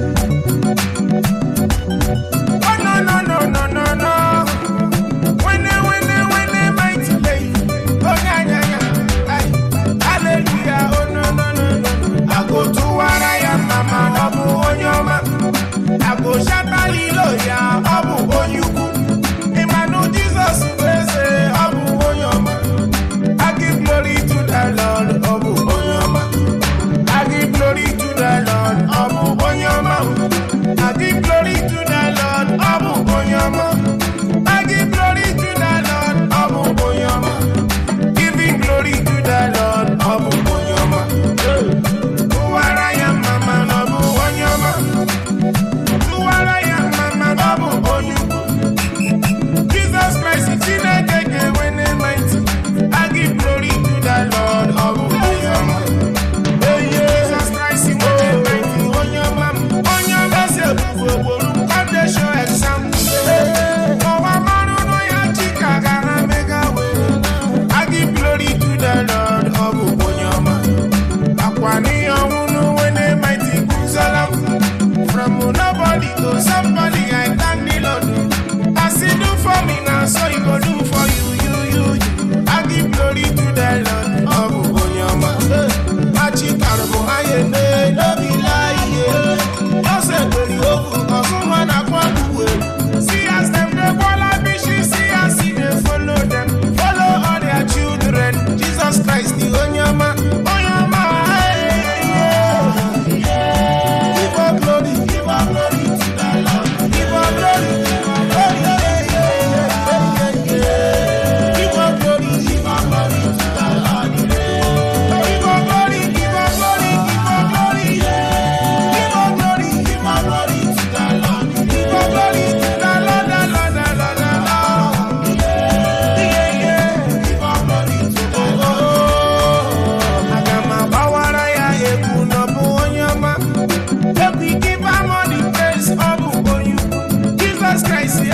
Bye. Jesus Christ.